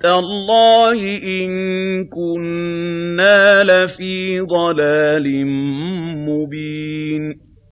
تالله إن كنا لفي ضلال مبين